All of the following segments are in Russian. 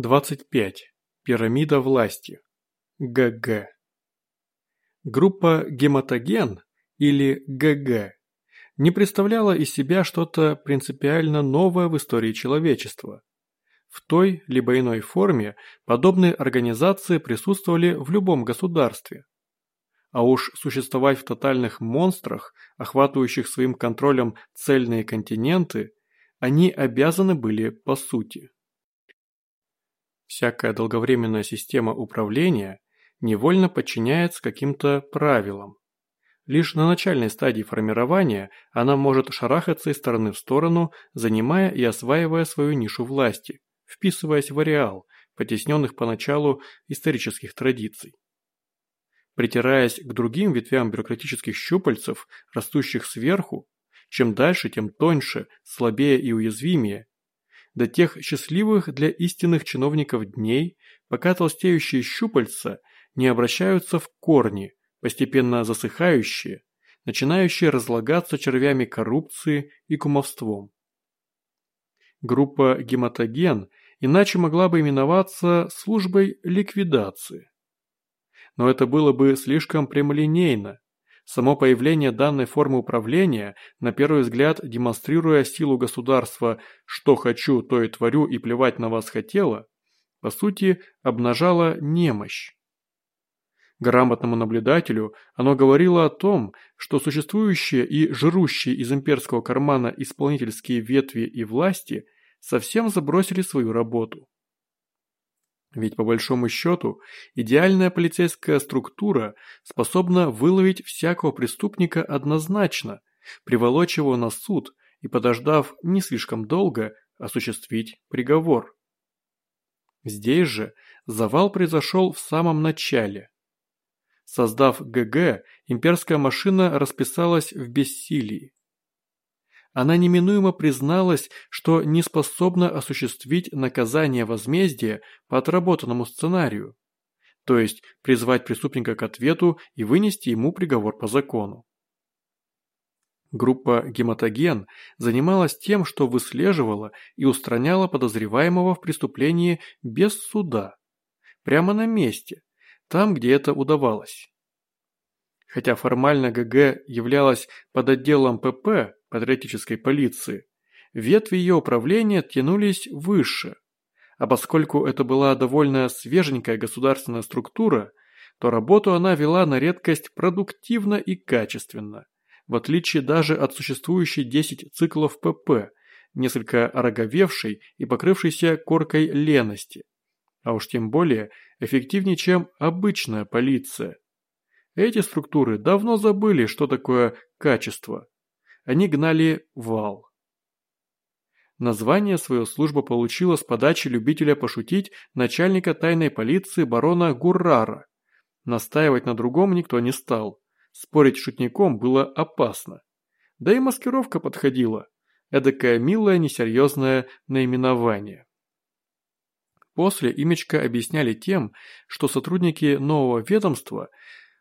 25. Пирамида власти. ГГ. Группа гематоген или ГГ не представляла из себя что-то принципиально новое в истории человечества. В той либо иной форме подобные организации присутствовали в любом государстве. А уж существовать в тотальных монстрах, охватывающих своим контролем цельные континенты, они обязаны были по сути. Всякая долговременная система управления невольно подчиняется каким-то правилам. Лишь на начальной стадии формирования она может шарахаться из стороны в сторону, занимая и осваивая свою нишу власти, вписываясь в ареал, потесненных поначалу исторических традиций. Притираясь к другим ветвям бюрократических щупальцев, растущих сверху, чем дальше, тем тоньше, слабее и уязвимее, до тех счастливых для истинных чиновников дней, пока толстеющие щупальца не обращаются в корни, постепенно засыхающие, начинающие разлагаться червями коррупции и кумовством. Группа гематоген иначе могла бы именоваться службой ликвидации. Но это было бы слишком прямолинейно, Само появление данной формы управления, на первый взгляд демонстрируя силу государства «что хочу, то и творю и плевать на вас хотела», по сути, обнажало немощь. Грамотному наблюдателю оно говорило о том, что существующие и жирущие из имперского кармана исполнительские ветви и власти совсем забросили свою работу. Ведь по большому счету, идеальная полицейская структура способна выловить всякого преступника однозначно, приволочь его на суд и, подождав не слишком долго, осуществить приговор. Здесь же завал произошел в самом начале. Создав ГГ, имперская машина расписалась в бессилии она неминуемо призналась, что не способна осуществить наказание возмездия по отработанному сценарию, то есть призвать преступника к ответу и вынести ему приговор по закону. Группа «Гематоген» занималась тем, что выслеживала и устраняла подозреваемого в преступлении без суда, прямо на месте, там, где это удавалось. Хотя формально ГГ являлась под отделом ПП, патриотической полиции, ветви ее управления тянулись выше, а поскольку это была довольно свеженькая государственная структура, то работу она вела на редкость продуктивно и качественно, в отличие даже от существующей 10 циклов ПП, несколько ороговевшей и покрывшейся коркой лености, а уж тем более эффективнее, чем обычная полиция. Эти структуры давно забыли, что такое качество, они гнали вал. Название свою служба получила с подачи любителя пошутить начальника тайной полиции барона Гуррара. Настаивать на другом никто не стал. Спорить с шутником было опасно. Да и маскировка подходила. Эдакое милое несерьезное наименование. После имечко объясняли тем, что сотрудники нового ведомства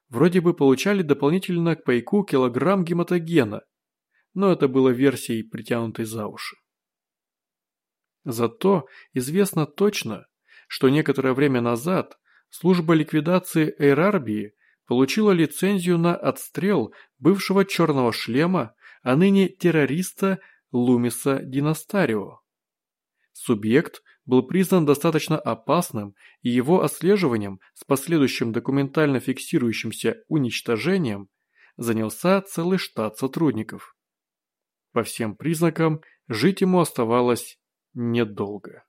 вроде бы получали дополнительно к пайку килограмм гематогена, но это было версией, притянутой за уши. Зато известно точно, что некоторое время назад служба ликвидации Эйрарбии получила лицензию на отстрел бывшего черного шлема, а ныне террориста Лумиса Династарио. Субъект был признан достаточно опасным, и его отслеживанием с последующим документально фиксирующимся уничтожением занялся целый штат сотрудников. По всем признакам, жить ему оставалось недолго.